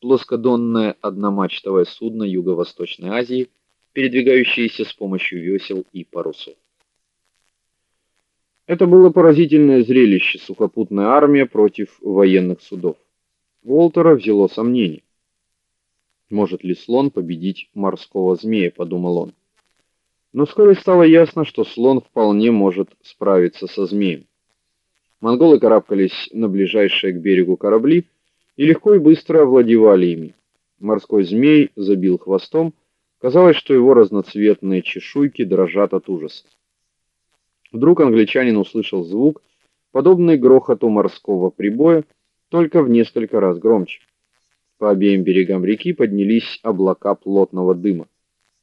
плоскодонное одномачтовое судно Юго-Восточной Азии, передвигающееся с помощью весел и парусов. Это было поразительное зрелище сухопутная армия против военных судов. Волтера взяло сомнение. Может ли слон победить морского змея, подумал он. Но вскоре стало ясно, что слон вполне может справиться со змеем. Монголы карабкались на ближайшие к берегу корабли и легко и быстро овладевали ими. Морской змей забил хвостом, казалось, что его разноцветные чешуйки дрожат от ужаса. Вдруг англичанин услышал звук, подобный грохоту морского прибоя, только в несколько раз громче. По обеим берегам реки поднялись облака плотного дыма.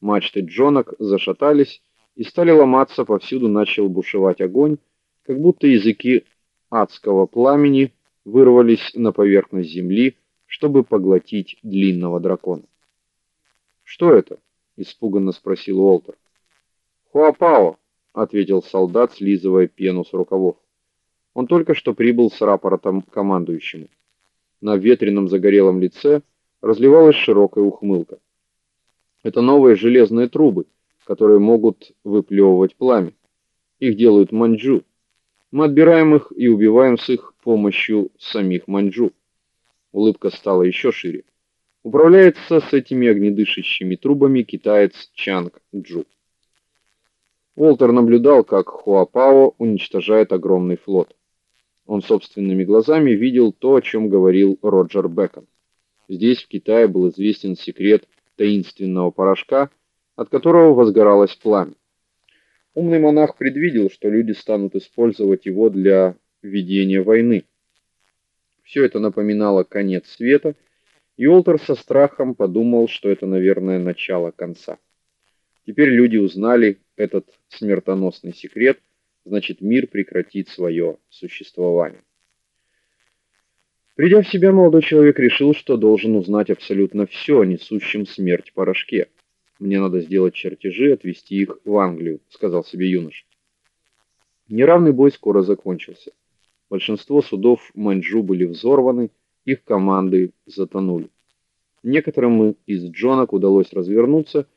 Мачты джонок зашатались и стали ломаться, повсюду начал бушевать огонь, как будто языки адского пламени вырвались на поверхность земли, чтобы поглотить длинного дракона. "Что это?" испуганно спросил Уолтер. "Хуапао", ответил солдат, слизывая пену с рукавов. Он только что прибыл с рапортом командующему. На ветреном загорелом лице разливалась широкая ухмылка. Это новые железные трубы, которые могут выплевывать пламя. Их делают маньчжу. Мы отбираем их и убиваем с их помощью самих маньчжу. Улыбка стала еще шире. Управляется с этими огнедышащими трубами китаец Чанг Джу. Уолтер наблюдал, как Хуапао уничтожает огромный флот. Он собственными глазами видел то, о чем говорил Роджер Бэкон. Здесь, в Китае, был известен секрет таинственного порошка, от которого возгоралось пламя. Умный монах предвидел, что люди станут использовать его для ведения войны. Все это напоминало конец света, и Олтер со страхом подумал, что это, наверное, начало конца. Теперь люди узнали этот смертоносный секрет, значит, мир прекратит свое существование. Придя в себя, молодой человек решил, что должен узнать абсолютно все о несущем смерть порошке. Мне надо сделать чертежи, отвезти их в Англию, сказал себе юноша. Неравный бой скоро закончился. Большинство судов Маньчжу были взорваны, их команды затонули. Некоторым из джонок удалось развернуться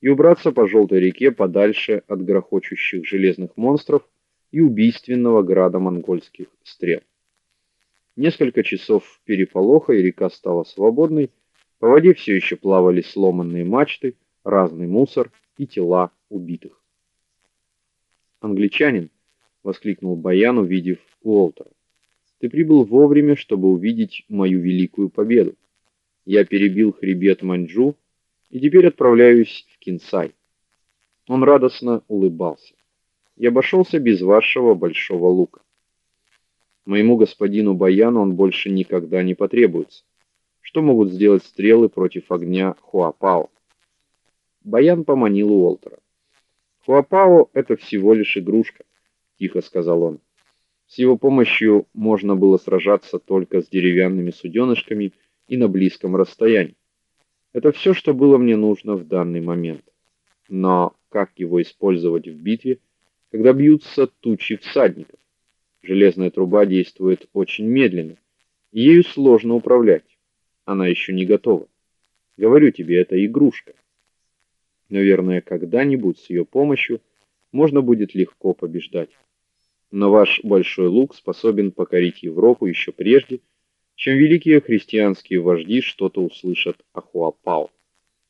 и убраться по желтой реке подальше от грохочущих железных монстров и убийственного града монгольских стрел. Несколько часов переполоха, и река стала свободной. По воде все еще плавали сломанные мачты, разный мусор и тела убитых. Англичанин воскликнул Баян, увидев Уолтера. Ты прибыл вовремя, чтобы увидеть мою великую победу. Я перебил хребет Маньчжу и теперь отправляюсь в Кинсай. Он радостно улыбался. Я обошелся без вашего большого лука. Моему господину Баяну он больше никогда не потребуется. Что могут сделать стрелы против огня Хуапао? Баян поманил Уолтера. Хуапао это всего лишь игрушка, тихо сказал он. С его помощью можно было сражаться только с деревянными суденышками и на близком расстоянии. Это все, что было мне нужно в данный момент. Но как его использовать в битве, когда бьются тучи всадников? Железная труба действует очень медленно, ею сложно управлять. Она еще не готова. Говорю тебе, это игрушка. Наверное, когда-нибудь с ее помощью можно будет легко побеждать. Но ваш большой лук способен покорить Европу еще прежде, чем великие христианские вожди что-то услышат о Хуапао.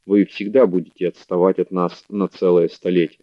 Вы всегда будете отставать от нас на целое столетие.